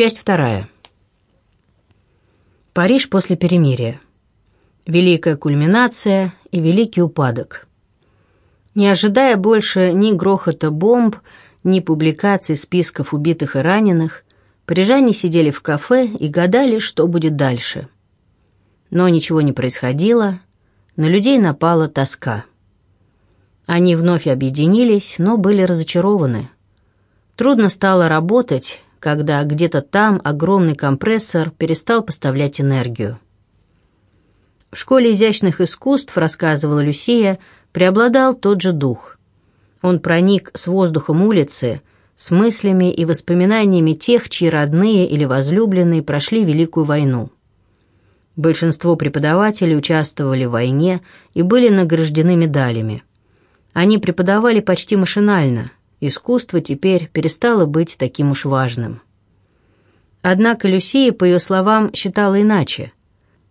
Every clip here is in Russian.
Часть вторая. Париж после перемирия. Великая кульминация и великий упадок. Не ожидая больше ни грохота бомб, ни публикаций списков убитых и раненых, парижане сидели в кафе и гадали, что будет дальше. Но ничего не происходило, на людей напала тоска. Они вновь объединились, но были разочарованы. Трудно стало работать, когда где-то там огромный компрессор перестал поставлять энергию. В школе изящных искусств, рассказывала Люсия, преобладал тот же дух. Он проник с воздухом улицы, с мыслями и воспоминаниями тех, чьи родные или возлюбленные прошли Великую войну. Большинство преподавателей участвовали в войне и были награждены медалями. Они преподавали почти машинально – искусство теперь перестало быть таким уж важным. Однако Люсия, по ее словам, считала иначе.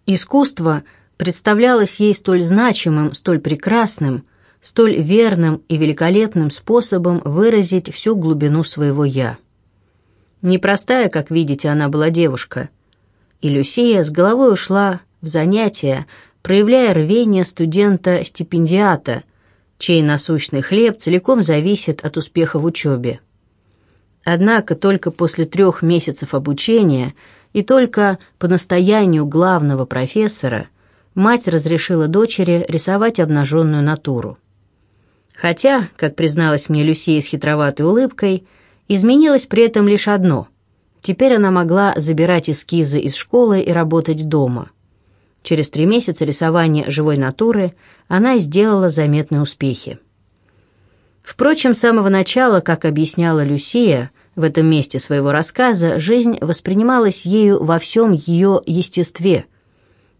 Искусство представлялось ей столь значимым, столь прекрасным, столь верным и великолепным способом выразить всю глубину своего «я». Непростая, как видите, она была девушка. И Люсия с головой ушла в занятия, проявляя рвение студента-стипендиата, чей насущный хлеб целиком зависит от успеха в учебе. Однако только после трех месяцев обучения и только по настоянию главного профессора мать разрешила дочери рисовать обнаженную натуру. Хотя, как призналась мне Люсия с хитроватой улыбкой, изменилось при этом лишь одно. Теперь она могла забирать эскизы из школы и работать дома – Через три месяца рисования живой натуры она сделала заметные успехи. Впрочем, с самого начала, как объясняла Люсия, в этом месте своего рассказа жизнь воспринималась ею во всем ее естестве.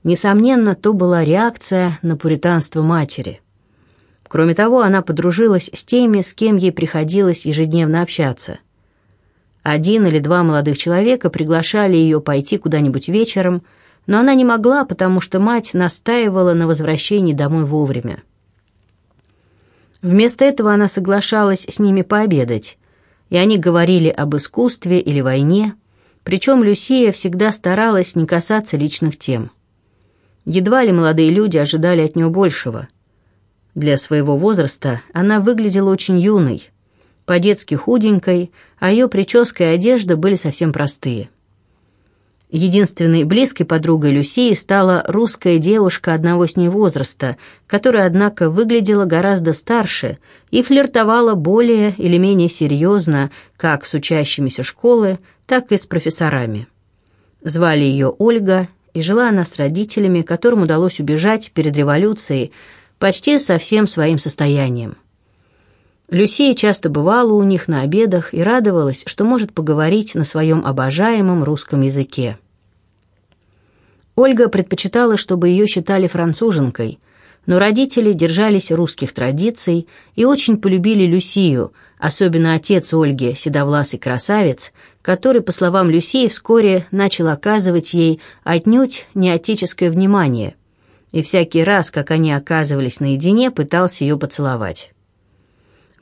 Несомненно, то была реакция на пуританство матери. Кроме того, она подружилась с теми, с кем ей приходилось ежедневно общаться. Один или два молодых человека приглашали ее пойти куда-нибудь вечером – но она не могла, потому что мать настаивала на возвращении домой вовремя. Вместо этого она соглашалась с ними пообедать, и они говорили об искусстве или войне, причем Люсия всегда старалась не касаться личных тем. Едва ли молодые люди ожидали от нее большего. Для своего возраста она выглядела очень юной, по-детски худенькой, а ее прическа и одежда были совсем простые – Единственной близкой подругой Люсии стала русская девушка одного с ней возраста, которая, однако, выглядела гораздо старше и флиртовала более или менее серьезно как с учащимися школы, так и с профессорами. Звали ее Ольга, и жила она с родителями, которым удалось убежать перед революцией почти со всем своим состоянием. Люсия часто бывала у них на обедах и радовалась, что может поговорить на своем обожаемом русском языке. Ольга предпочитала, чтобы ее считали француженкой, но родители держались русских традиций и очень полюбили Люсию, особенно отец Ольги, седовласый красавец, который, по словам Люсии, вскоре начал оказывать ей отнюдь не отеческое внимание, и всякий раз, как они оказывались наедине, пытался ее поцеловать.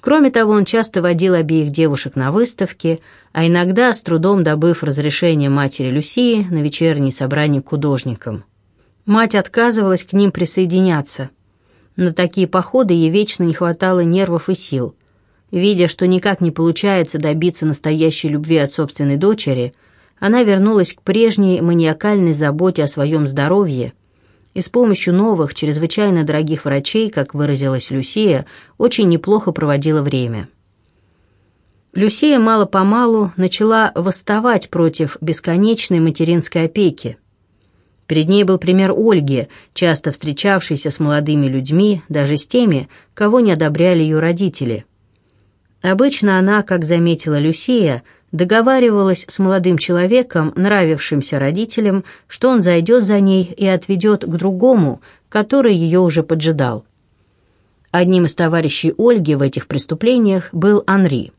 Кроме того, он часто водил обеих девушек на выставки, а иногда, с трудом добыв разрешение матери Люсии, на вечерние собрания к художникам. Мать отказывалась к ним присоединяться. На такие походы ей вечно не хватало нервов и сил. Видя, что никак не получается добиться настоящей любви от собственной дочери, она вернулась к прежней маниакальной заботе о своем здоровье – и с помощью новых, чрезвычайно дорогих врачей, как выразилась Люсия, очень неплохо проводила время. Люсия мало-помалу начала восставать против бесконечной материнской опеки. Перед ней был пример Ольги, часто встречавшейся с молодыми людьми, даже с теми, кого не одобряли ее родители. Обычно она, как заметила Люсия, договаривалась с молодым человеком, нравившимся родителям, что он зайдет за ней и отведет к другому, который ее уже поджидал. Одним из товарищей Ольги в этих преступлениях был Анри.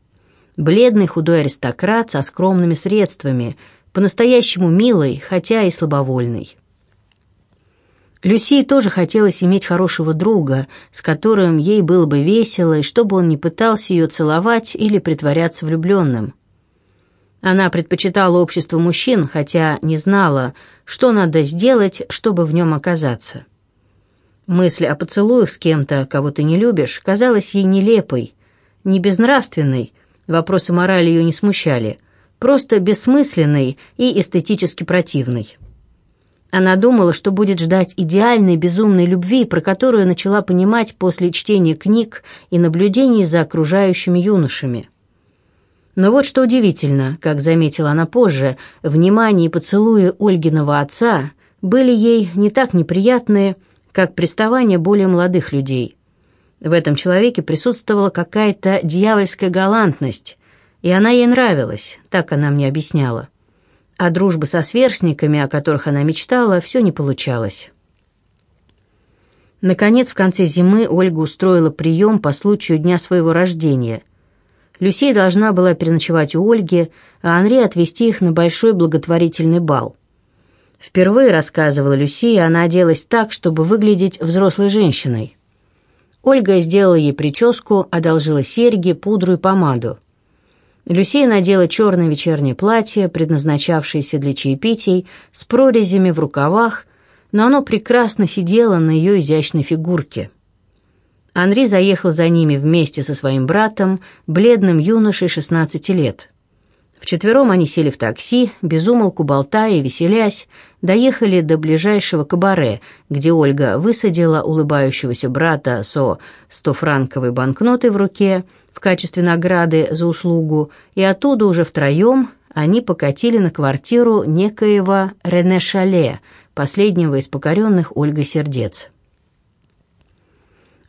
Бледный худой аристократ со скромными средствами, по-настоящему милый, хотя и слабовольный. Люси тоже хотелось иметь хорошего друга, с которым ей было бы весело, и чтобы он не пытался ее целовать или притворяться влюбленным. Она предпочитала общество мужчин, хотя не знала, что надо сделать, чтобы в нем оказаться. Мысль о поцелуях с кем-то, кого ты не любишь, казалась ей нелепой, не безнравственной, вопросы морали ее не смущали, просто бессмысленной и эстетически противной. Она думала, что будет ждать идеальной безумной любви, про которую начала понимать после чтения книг и наблюдений за окружающими юношами. Но вот что удивительно, как заметила она позже, внимание и поцелуи Ольгиного отца были ей не так неприятны, как приставания более молодых людей. В этом человеке присутствовала какая-то дьявольская галантность, и она ей нравилась, так она мне объясняла а дружбы со сверстниками, о которых она мечтала, все не получалось. Наконец, в конце зимы Ольга устроила прием по случаю дня своего рождения. Люсей должна была переночевать у Ольги, а Анри отвезти их на большой благотворительный бал. Впервые, рассказывала Люсия, она оделась так, чтобы выглядеть взрослой женщиной. Ольга сделала ей прическу, одолжила серьги, пудру и помаду. Люсия надела черное вечернее платье, предназначавшееся для чаепитий, с прорезями в рукавах, но оно прекрасно сидело на ее изящной фигурке. Анри заехал за ними вместе со своим братом, бледным юношей 16 лет. Вчетвером они сели в такси, безумолку болтая и веселясь, доехали до ближайшего кабаре, где Ольга высадила улыбающегося брата со стофранковой банкнотой в руке в качестве награды за услугу, и оттуда уже втроем они покатили на квартиру некоего Рене Шале, последнего из покоренных Ольгой сердец.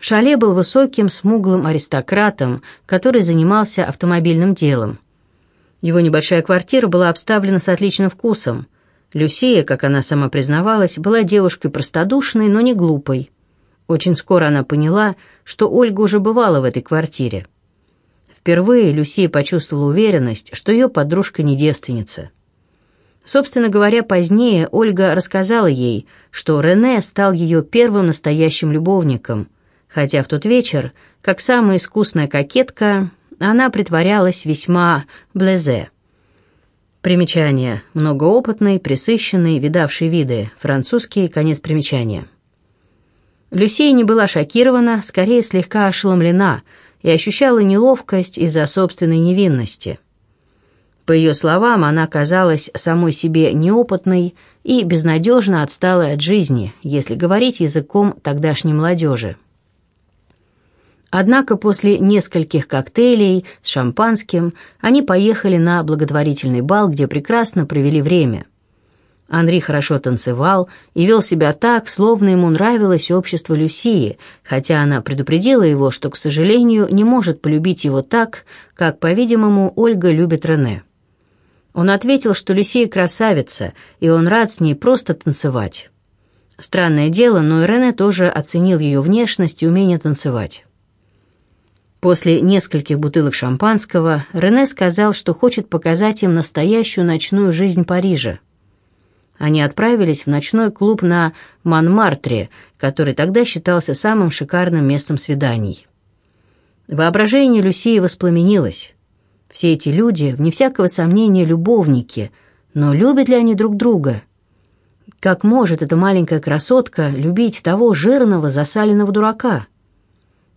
Шале был высоким, смуглым аристократом, который занимался автомобильным делом – его небольшая квартира была обставлена с отличным вкусом. Люсия, как она сама признавалась, была девушкой простодушной, но не глупой. Очень скоро она поняла, что Ольга уже бывала в этой квартире. Впервые Люсия почувствовала уверенность, что ее подружка не девственница. Собственно говоря, позднее Ольга рассказала ей, что Рене стал ее первым настоящим любовником, хотя в тот вечер, как самая искусная кокетка, она притворялась весьма блезе. Примечание. Многоопытный, присыщенный, видавший виды. Французский конец примечания. Люсия не была шокирована, скорее слегка ошеломлена и ощущала неловкость из-за собственной невинности. По ее словам, она казалась самой себе неопытной и безнадежно отсталой от жизни, если говорить языком тогдашней молодежи. Однако после нескольких коктейлей с шампанским они поехали на благотворительный бал, где прекрасно провели время. Анри хорошо танцевал и вел себя так, словно ему нравилось общество Люсии, хотя она предупредила его, что, к сожалению, не может полюбить его так, как, по-видимому, Ольга любит Рене. Он ответил, что Люсия красавица, и он рад с ней просто танцевать. Странное дело, но и Рене тоже оценил ее внешность и умение танцевать. После нескольких бутылок шампанского Рене сказал, что хочет показать им настоящую ночную жизнь Парижа. Они отправились в ночной клуб на Монмартре, который тогда считался самым шикарным местом свиданий. Воображение Люсии воспламенилось. Все эти люди, вне всякого сомнения, любовники, но любят ли они друг друга? Как может эта маленькая красотка любить того жирного засаленного дурака?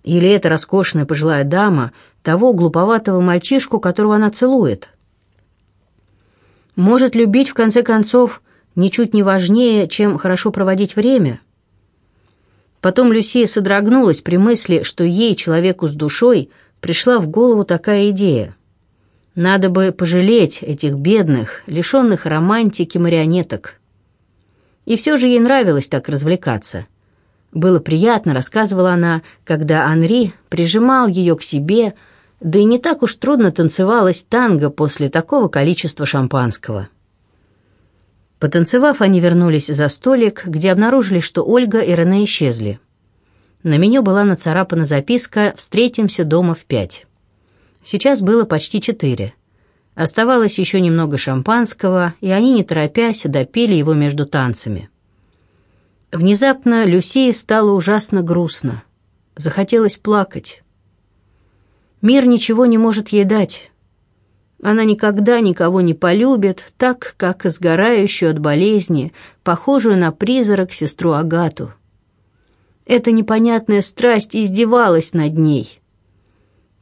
Или эта роскошная пожилая дама того глуповатого мальчишку, которого она целует? Может любить, в конце концов, ничуть не важнее, чем хорошо проводить время? Потом Люсия содрогнулась при мысли, что ей, человеку с душой, пришла в голову такая идея. Надо бы пожалеть этих бедных, лишенных романтики марионеток. И все же ей нравилось так развлекаться – было приятно, рассказывала она, когда Анри прижимал ее к себе, да и не так уж трудно танцевалась танго после такого количества шампанского. Потанцевав, они вернулись за столик, где обнаружили, что Ольга и Рене исчезли. На меню была нацарапана записка «Встретимся дома в пять». Сейчас было почти четыре. Оставалось еще немного шампанского, и они, не торопясь, допили его между танцами. Внезапно Люсии стало ужасно грустно. Захотелось плакать. Мир ничего не может ей дать. Она никогда никого не полюбит, так как сгорающую от болезни, похожую на призрак сестру Агату. Эта непонятная страсть издевалась над ней.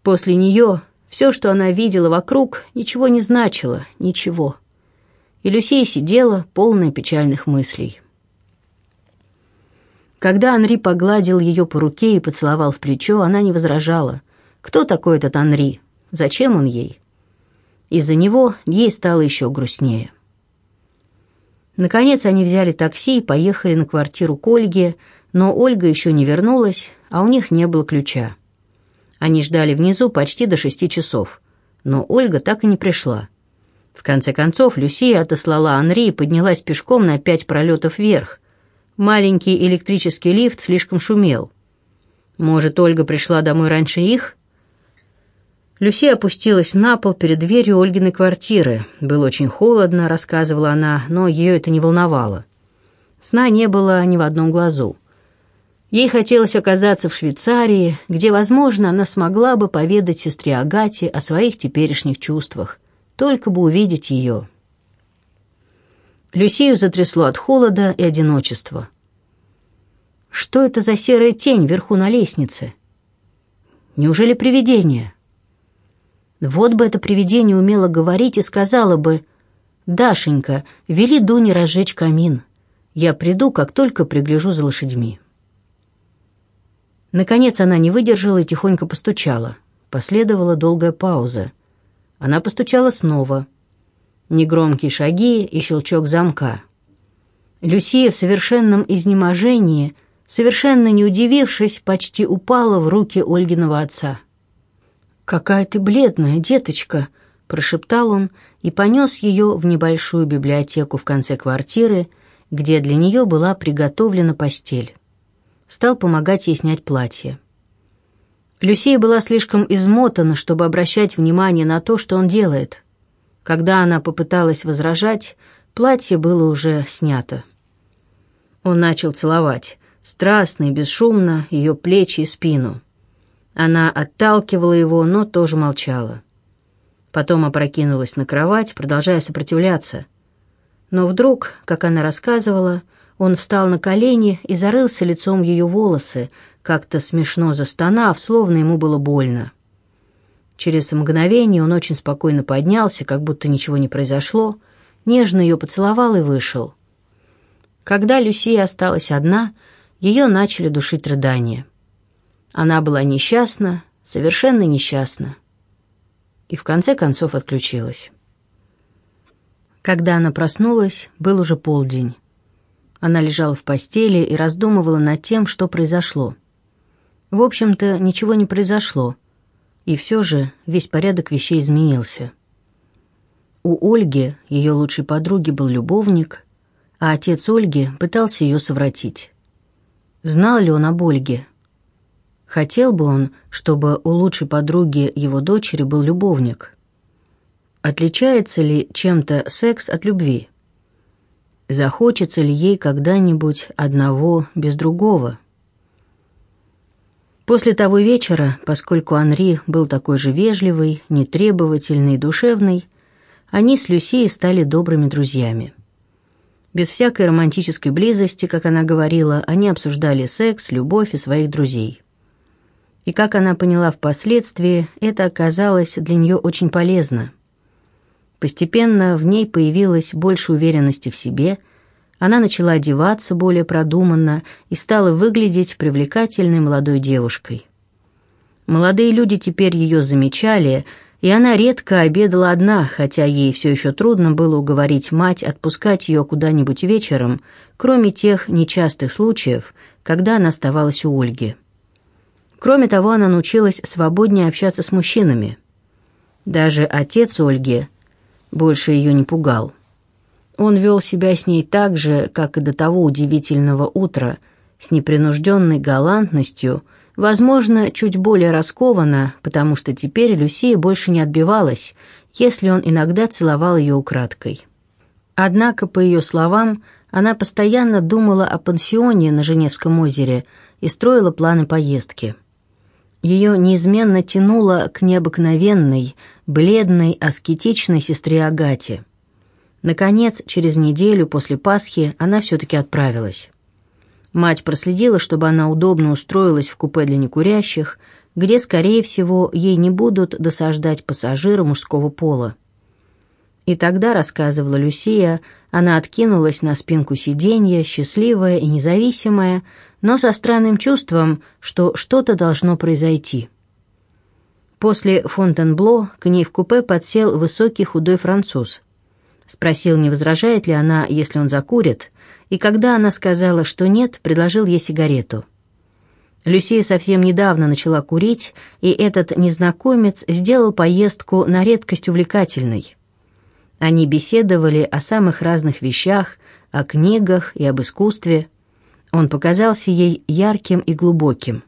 После нее все, что она видела вокруг, ничего не значило, ничего. И Люсия сидела, полная печальных мыслей. Когда Анри погладил ее по руке и поцеловал в плечо, она не возражала. Кто такой этот Анри? Зачем он ей? Из-за него ей стало еще грустнее. Наконец они взяли такси и поехали на квартиру к Ольге, но Ольга еще не вернулась, а у них не было ключа. Они ждали внизу почти до шести часов, но Ольга так и не пришла. В конце концов, Люсия отослала Анри и поднялась пешком на пять пролетов вверх. Маленький электрический лифт слишком шумел. Может, Ольга пришла домой раньше их? Люси опустилась на пол перед дверью Ольгиной квартиры. Было очень холодно, рассказывала она, но ее это не волновало. Сна не было ни в одном глазу. Ей хотелось оказаться в Швейцарии, где, возможно, она смогла бы поведать сестре Агате о своих теперешних чувствах, только бы увидеть ее. Люсию затрясло от холода и одиночества. Что это за серая тень вверху на лестнице? Неужели привидение? Вот бы это привидение умело говорить и сказала бы, «Дашенька, вели Дуне разжечь камин. Я приду, как только пригляжу за лошадьми». Наконец она не выдержала и тихонько постучала. Последовала долгая пауза. Она постучала снова. Негромкие шаги и щелчок замка. Люсия в совершенном изнеможении, совершенно не удивившись, почти упала в руки Ольгиного отца. «Какая ты бледная, деточка!» – прошептал он и понес ее в небольшую библиотеку в конце квартиры, где для нее была приготовлена постель. Стал помогать ей снять платье. Люсия была слишком измотана, чтобы обращать внимание на то, что он делает. Когда она попыталась возражать, платье было уже снято. Он начал целовать, страстно и бесшумно, ее плечи и спину. Она отталкивала его, но тоже молчала. Потом опрокинулась на кровать, продолжая сопротивляться. Но вдруг, как она рассказывала, он встал на колени и зарылся лицом в ее волосы, как-то смешно застонав, словно ему было больно. Через мгновение он очень спокойно поднялся, как будто ничего не произошло, нежно ее поцеловал и вышел. Когда Люсия осталась одна, ее начали душить рыдания. Она была несчастна, совершенно несчастна. И в конце концов отключилась. Когда она проснулась, был уже полдень. Она лежала в постели и раздумывала над тем, что произошло. В общем-то, ничего не произошло, и все же весь порядок вещей изменился. У Ольги, ее лучшей подруги, был любовник, а отец Ольги пытался ее совратить. Знал ли он об Ольге? Хотел бы он, чтобы у лучшей подруги его дочери был любовник. Отличается ли чем-то секс от любви? Захочется ли ей когда-нибудь одного без другого? После того вечера, поскольку Анри был такой же вежливый, нетребовательный и душевный, они с Люсией стали добрыми друзьями. Без всякой романтической близости, как она говорила, они обсуждали секс, любовь и своих друзей. И как она поняла впоследствии, это оказалось для нее очень полезно. Постепенно в ней появилась больше уверенности в себе, она начала одеваться более продуманно и стала выглядеть привлекательной молодой девушкой. Молодые люди теперь ее замечали, и она редко обедала одна, хотя ей все еще трудно было уговорить мать отпускать ее куда-нибудь вечером, кроме тех нечастых случаев, когда она оставалась у Ольги. Кроме того, она научилась свободнее общаться с мужчинами. Даже отец Ольги больше ее не пугал. Он вел себя с ней так же, как и до того удивительного утра, с непринужденной галантностью, возможно, чуть более раскованно, потому что теперь Люсия больше не отбивалась, если он иногда целовал ее украдкой. Однако, по ее словам, она постоянно думала о пансионе на Женевском озере и строила планы поездки. Ее неизменно тянуло к необыкновенной, бледной, аскетичной сестре Агате. Наконец, через неделю после Пасхи она все-таки отправилась. Мать проследила, чтобы она удобно устроилась в купе для некурящих, где, скорее всего, ей не будут досаждать пассажиры мужского пола. И тогда, рассказывала Люсия, она откинулась на спинку сиденья, счастливая и независимая, но со странным чувством, что что-то должно произойти. После Фонтенбло к ней в купе подсел высокий худой француз. Спросил, не возражает ли она, если он закурит, и когда она сказала, что нет, предложил ей сигарету. Люсия совсем недавно начала курить, и этот незнакомец сделал поездку на редкость увлекательной. Они беседовали о самых разных вещах, о книгах и об искусстве. Он показался ей ярким и глубоким.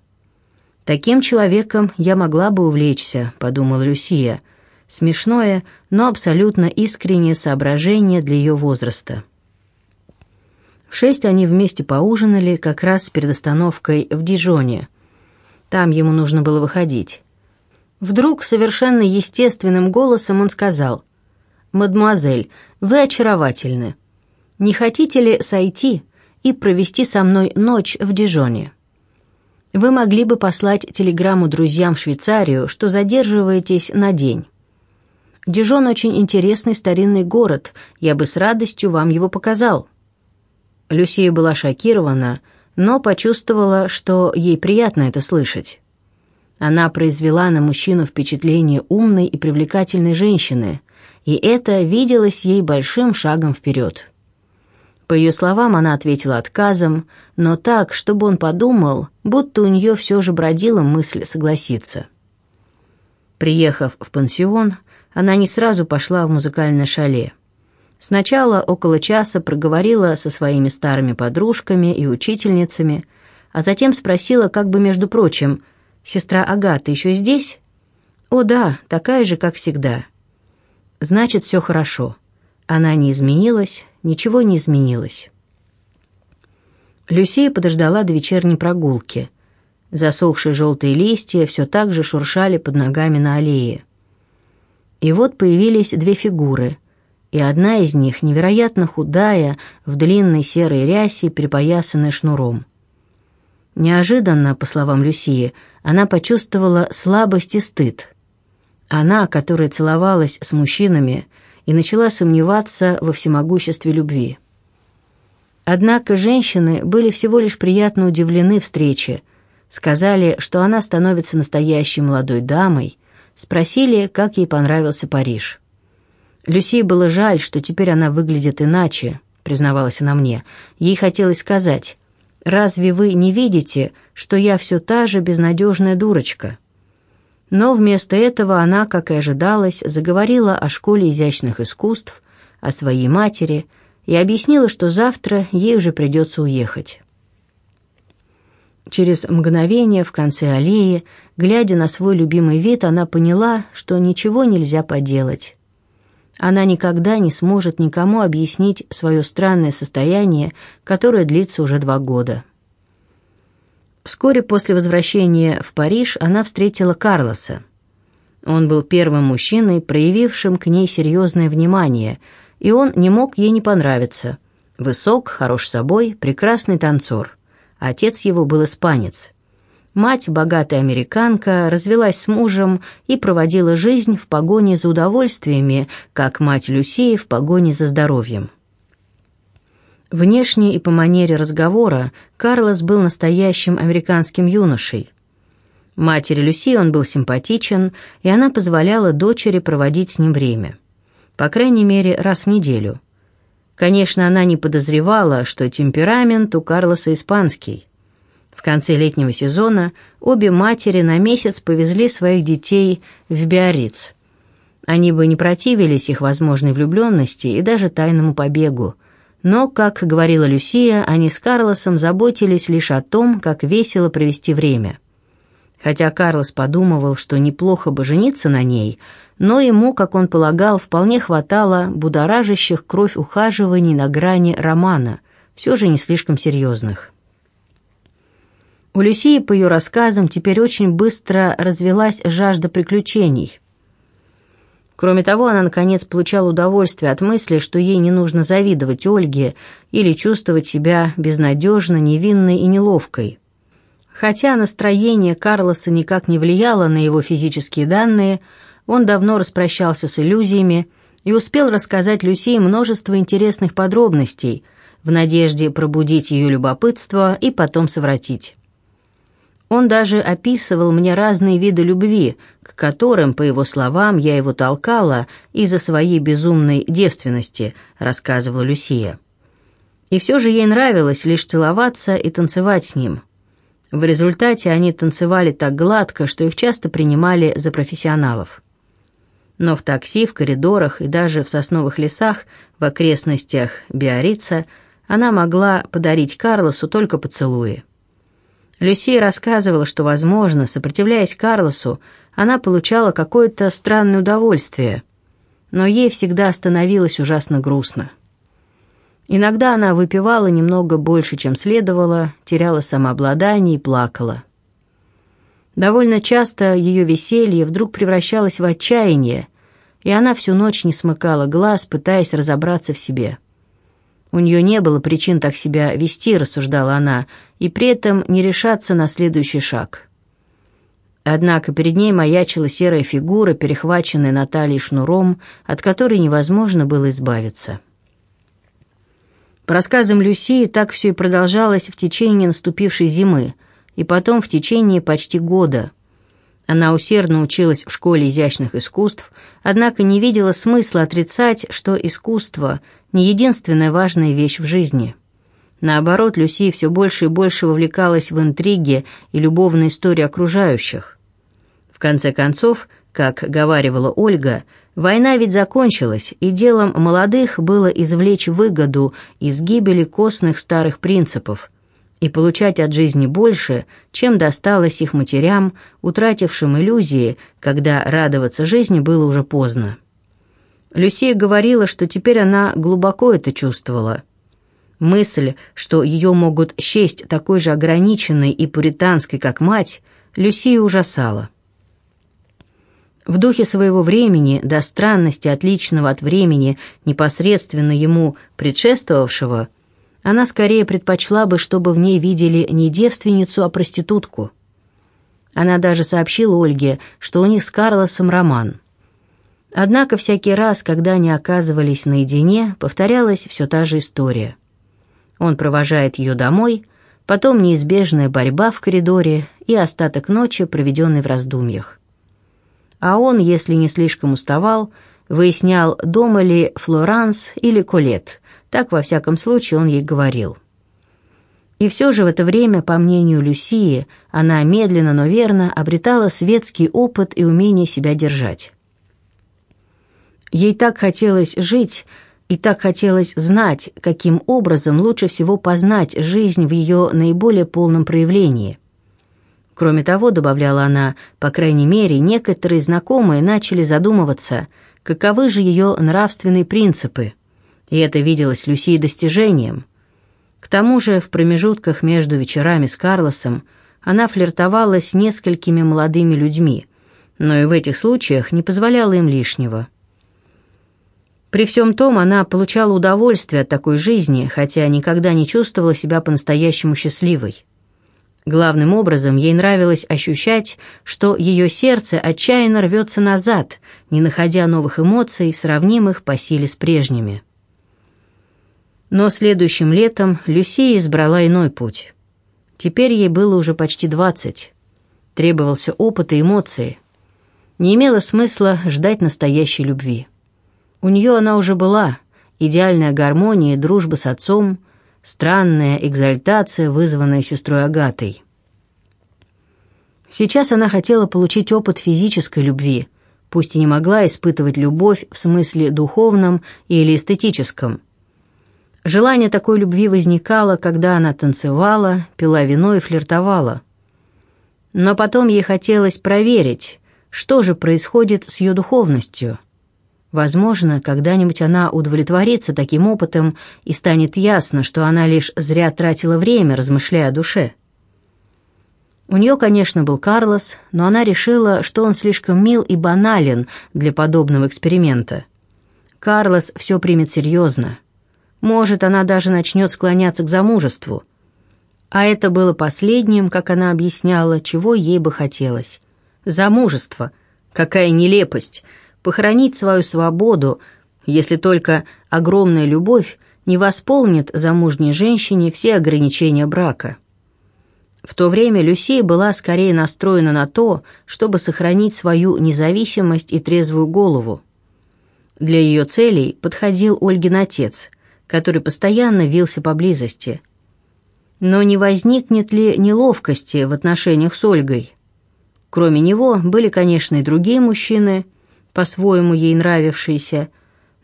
«Таким человеком я могла бы увлечься», — подумала Люсия. Смешное, но абсолютно искреннее соображение для ее возраста. В шесть они вместе поужинали как раз перед остановкой в Дижоне. Там ему нужно было выходить. Вдруг совершенно естественным голосом он сказал, «Мадемуазель, вы очаровательны. Не хотите ли сойти и провести со мной ночь в Дижоне? Вы могли бы послать телеграмму друзьям в Швейцарию, что задерживаетесь на день. Дижон очень интересный старинный город, я бы с радостью вам его показал». Люсия была шокирована, но почувствовала, что ей приятно это слышать. Она произвела на мужчину впечатление умной и привлекательной женщины, и это виделось ей большим шагом вперед. По ее словам, она ответила отказом, но так, чтобы он подумал, будто у нее все же бродила мысль согласиться. Приехав в пансион, она не сразу пошла в музыкальное шале – Сначала около часа проговорила со своими старыми подружками и учительницами, а затем спросила как бы между прочим, «Сестра Агата еще здесь?» «О да, такая же, как всегда». «Значит, все хорошо. Она не изменилась, ничего не изменилось». Люсия подождала до вечерней прогулки. Засохшие желтые листья все так же шуршали под ногами на аллее. И вот появились две фигуры — и одна из них невероятно худая, в длинной серой рясе, припоясанной шнуром. Неожиданно, по словам Люсии, она почувствовала слабость и стыд. Она, которая целовалась с мужчинами и начала сомневаться во всемогуществе любви. Однако женщины были всего лишь приятно удивлены встрече, сказали, что она становится настоящей молодой дамой, спросили, как ей понравился Париж. Люси было жаль, что теперь она выглядит иначе, признавалась она мне. Ей хотелось сказать, «Разве вы не видите, что я все та же безнадежная дурочка?» Но вместо этого она, как и ожидалось, заговорила о школе изящных искусств, о своей матери и объяснила, что завтра ей уже придется уехать. Через мгновение в конце аллеи, глядя на свой любимый вид, она поняла, что ничего нельзя поделать. Она никогда не сможет никому объяснить свое странное состояние, которое длится уже два года. Вскоре после возвращения в Париж она встретила Карлоса. Он был первым мужчиной, проявившим к ней серьезное внимание, и он не мог ей не понравиться. Высок, хорош собой, прекрасный танцор. Отец его был испанец. Мать, богатая американка, развелась с мужем и проводила жизнь в погоне за удовольствиями, как мать Люсии в погоне за здоровьем. Внешне и по манере разговора Карлос был настоящим американским юношей. Матери Люси он был симпатичен, и она позволяла дочери проводить с ним время. По крайней мере, раз в неделю. Конечно, она не подозревала, что темперамент у Карлоса испанский – в конце летнего сезона обе матери на месяц повезли своих детей в Биарриц. Они бы не противились их возможной влюбленности и даже тайному побегу. Но, как говорила Люсия, они с Карлосом заботились лишь о том, как весело провести время. Хотя Карлос подумывал, что неплохо бы жениться на ней, но ему, как он полагал, вполне хватало будоражащих кровь ухаживаний на грани романа, все же не слишком серьезных. У Люсии, по ее рассказам, теперь очень быстро развелась жажда приключений. Кроме того, она, наконец, получала удовольствие от мысли, что ей не нужно завидовать Ольге или чувствовать себя безнадежно, невинной и неловкой. Хотя настроение Карлоса никак не влияло на его физические данные, он давно распрощался с иллюзиями и успел рассказать Люси множество интересных подробностей, в надежде пробудить ее любопытство и потом совратить. Он даже описывал мне разные виды любви, к которым, по его словам, я его толкала из-за своей безумной девственности, рассказывала Люсия. И все же ей нравилось лишь целоваться и танцевать с ним. В результате они танцевали так гладко, что их часто принимали за профессионалов. Но в такси, в коридорах и даже в сосновых лесах в окрестностях Биорица она могла подарить Карлосу только поцелуи. Люсия рассказывала, что, возможно, сопротивляясь Карлосу, она получала какое-то странное удовольствие, но ей всегда становилось ужасно грустно. Иногда она выпивала немного больше, чем следовало, теряла самообладание и плакала. Довольно часто ее веселье вдруг превращалось в отчаяние, и она всю ночь не смыкала глаз, пытаясь разобраться в себе. У нее не было причин так себя вести, рассуждала она, и при этом не решаться на следующий шаг. Однако перед ней маячила серая фигура, перехваченная Натальей шнуром, от которой невозможно было избавиться. По рассказам Люсии, так все и продолжалось в течение наступившей зимы, и потом в течение почти года. Она усердно училась в школе изящных искусств, однако не видела смысла отрицать, что искусство не единственная важная вещь в жизни. Наоборот, Люси все больше и больше вовлекалась в интриги и любовные истории окружающих. В конце концов, как говаривала Ольга, война ведь закончилась, и делом молодых было извлечь выгоду из гибели костных старых принципов и получать от жизни больше, чем досталось их матерям, утратившим иллюзии, когда радоваться жизни было уже поздно. Люсия говорила, что теперь она глубоко это чувствовала. Мысль, что ее могут счесть такой же ограниченной и пуританской, как мать, Люсию ужасала. В духе своего времени, до странности отличного от времени, непосредственно ему предшествовавшего, она скорее предпочла бы, чтобы в ней видели не девственницу, а проститутку. Она даже сообщила Ольге, что у них с Карлосом роман – Однако всякий раз, когда они оказывались наедине, повторялась все та же история. Он провожает ее домой, потом неизбежная борьба в коридоре и остаток ночи, проведенный в раздумьях. А он, если не слишком уставал, выяснял, дома ли Флоранс или Колет, так во всяком случае он ей говорил. И все же в это время, по мнению Люсии, она медленно, но верно обретала светский опыт и умение себя держать. Ей так хотелось жить и так хотелось знать, каким образом лучше всего познать жизнь в ее наиболее полном проявлении. Кроме того, добавляла она, по крайней мере, некоторые знакомые начали задумываться, каковы же ее нравственные принципы, и это виделось Люсии достижением. К тому же в промежутках между вечерами с Карлосом она флиртовала с несколькими молодыми людьми, но и в этих случаях не позволяла им лишнего. При всем том, она получала удовольствие от такой жизни, хотя никогда не чувствовала себя по-настоящему счастливой. Главным образом ей нравилось ощущать, что ее сердце отчаянно рвется назад, не находя новых эмоций, сравнимых по силе с прежними. Но следующим летом Люсия избрала иной путь. Теперь ей было уже почти двадцать. Требовался опыт и эмоции. Не имело смысла ждать настоящей любви. У нее она уже была, идеальная гармония и дружба с отцом, странная экзальтация, вызванная сестрой Агатой. Сейчас она хотела получить опыт физической любви, пусть и не могла испытывать любовь в смысле духовном или эстетическом. Желание такой любви возникало, когда она танцевала, пила вино и флиртовала. Но потом ей хотелось проверить, что же происходит с ее духовностью – Возможно, когда-нибудь она удовлетворится таким опытом и станет ясно, что она лишь зря тратила время, размышляя о душе. У нее, конечно, был Карлос, но она решила, что он слишком мил и банален для подобного эксперимента. Карлос все примет серьезно. Может, она даже начнет склоняться к замужеству. А это было последним, как она объясняла, чего ей бы хотелось. Замужество. Какая нелепость. Похоронить свою свободу, если только огромная любовь не восполнит замужней женщине все ограничения брака. В то время Люсия была скорее настроена на то, чтобы сохранить свою независимость и трезвую голову. Для ее целей подходил Ольгин отец, который постоянно вился поблизости. Но не возникнет ли неловкости в отношениях с Ольгой? Кроме него были, конечно, и другие мужчины, по-своему ей нравившиеся,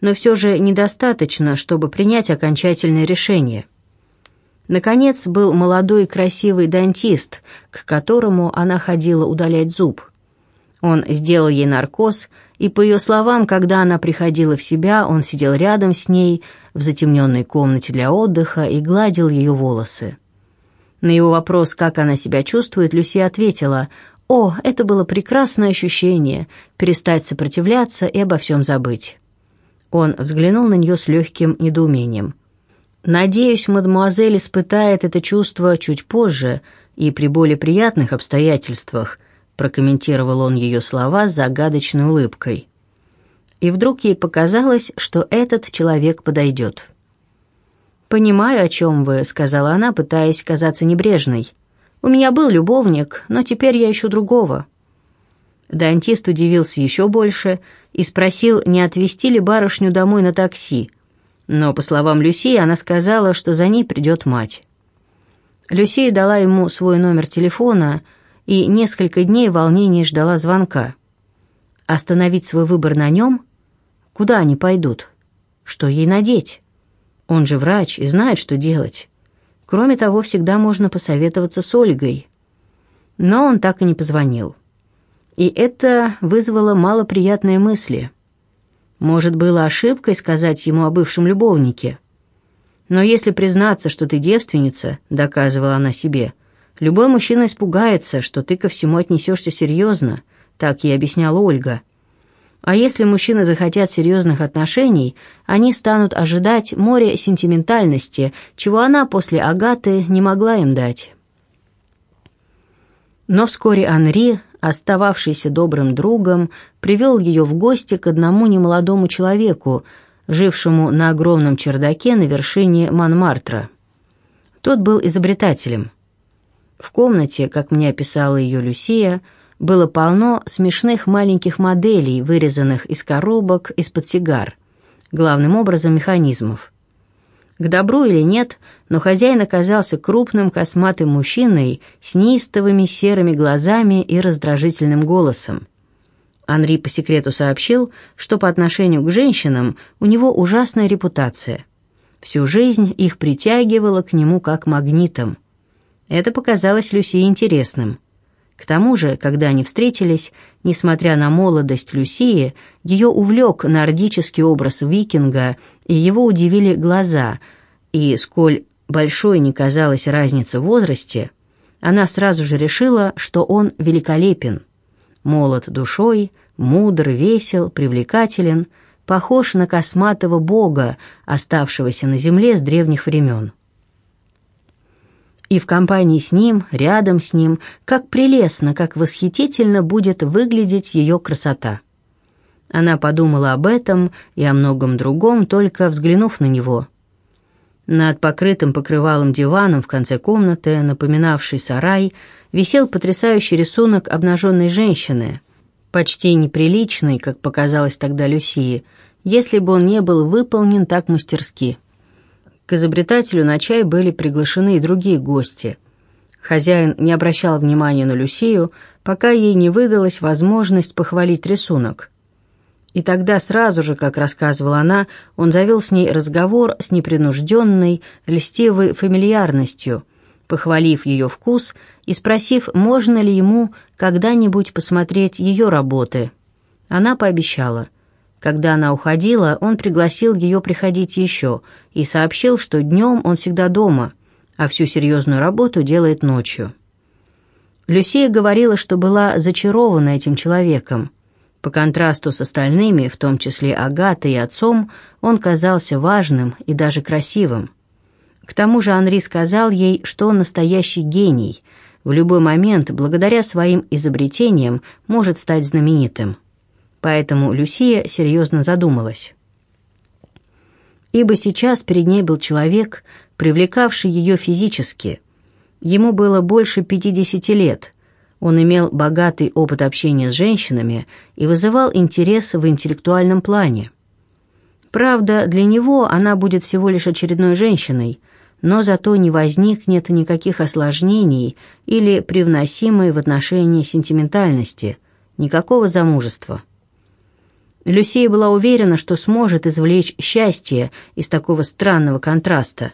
но все же недостаточно, чтобы принять окончательное решение – Наконец был молодой красивый дантист, к которому она ходила удалять зуб. Он сделал ей наркоз, и, по ее словам, когда она приходила в себя, он сидел рядом с ней в затемненной комнате для отдыха и гладил ее волосы. На его вопрос, как она себя чувствует, Люси ответила, «О, это было прекрасное ощущение, перестать сопротивляться и обо всем забыть». Он взглянул на нее с легким недоумением. Надеюсь, мадемуазель испытает это чувство чуть позже и при более приятных обстоятельствах, прокомментировал он ее слова с загадочной улыбкой. И вдруг ей показалось, что этот человек подойдет. «Понимаю, о чем вы», — сказала она, пытаясь казаться небрежной. «У меня был любовник, но теперь я ищу другого». Дантист удивился еще больше и спросил, не отвезти ли барышню домой на такси, но, по словам Люси, она сказала, что за ней придет мать. Люси дала ему свой номер телефона и несколько дней в волнении ждала звонка. Остановить свой выбор на нем? Куда они пойдут? Что ей надеть? Он же врач и знает, что делать. Кроме того, всегда можно посоветоваться с Ольгой. Но он так и не позвонил. И это вызвало малоприятные мысли – может, было ошибкой сказать ему о бывшем любовнике? Но если признаться, что ты девственница, доказывала она себе, любой мужчина испугается, что ты ко всему отнесешься серьезно, так ей объясняла Ольга. А если мужчины захотят серьезных отношений, они станут ожидать море сентиментальности, чего она после Агаты не могла им дать. Но вскоре Анри остававшийся добрым другом, привел ее в гости к одному немолодому человеку, жившему на огромном чердаке на вершине Монмартра. Тот был изобретателем. В комнате, как мне описала ее Люсия, было полно смешных маленьких моделей, вырезанных из коробок из-под сигар, главным образом механизмов. К добру или нет, но хозяин оказался крупным косматым мужчиной с неистовыми серыми глазами и раздражительным голосом. Анри по секрету сообщил, что по отношению к женщинам у него ужасная репутация. Всю жизнь их притягивало к нему как магнитом. Это показалось Люси интересным. К тому же, когда они встретились, несмотря на молодость Люсии, ее увлек нордический образ викинга, и его удивили глаза, и, сколь большой не казалась разница в возрасте, она сразу же решила, что он великолепен. Молод душой, мудр, весел, привлекателен, похож на косматого бога, оставшегося на земле с древних времен и в компании с ним, рядом с ним, как прелестно, как восхитительно будет выглядеть ее красота. Она подумала об этом и о многом другом, только взглянув на него. Над покрытым покрывалом диваном в конце комнаты, напоминавший сарай, висел потрясающий рисунок обнаженной женщины, почти неприличный, как показалось тогда Люсии, если бы он не был выполнен так мастерски. К изобретателю на чай были приглашены и другие гости. Хозяин не обращал внимания на Люсию, пока ей не выдалась возможность похвалить рисунок. И тогда сразу же, как рассказывала она, он завел с ней разговор с непринужденной, льстивой фамильярностью, похвалив ее вкус и спросив, можно ли ему когда-нибудь посмотреть ее работы. Она пообещала – когда она уходила, он пригласил ее приходить еще и сообщил, что днем он всегда дома, а всю серьезную работу делает ночью. Люсия говорила, что была зачарована этим человеком. По контрасту с остальными, в том числе Агатой и отцом, он казался важным и даже красивым. К тому же Анри сказал ей, что он настоящий гений, в любой момент, благодаря своим изобретениям, может стать знаменитым. Поэтому Люсия серьезно задумалась. Ибо сейчас перед ней был человек, привлекавший ее физически. Ему было больше 50 лет. Он имел богатый опыт общения с женщинами и вызывал интерес в интеллектуальном плане. Правда, для него она будет всего лишь очередной женщиной, но зато не возникнет никаких осложнений или привносимой в отношении сентиментальности, никакого замужества. Люсия была уверена, что сможет извлечь счастье из такого странного контраста,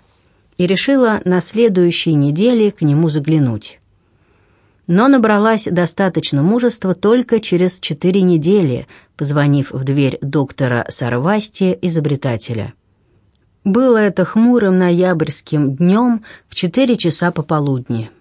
и решила на следующей неделе к нему заглянуть. Но набралась достаточно мужества только через четыре недели, позвонив в дверь доктора Сарвасти, изобретателя. Было это хмурым ноябрьским днем в четыре часа пополудни.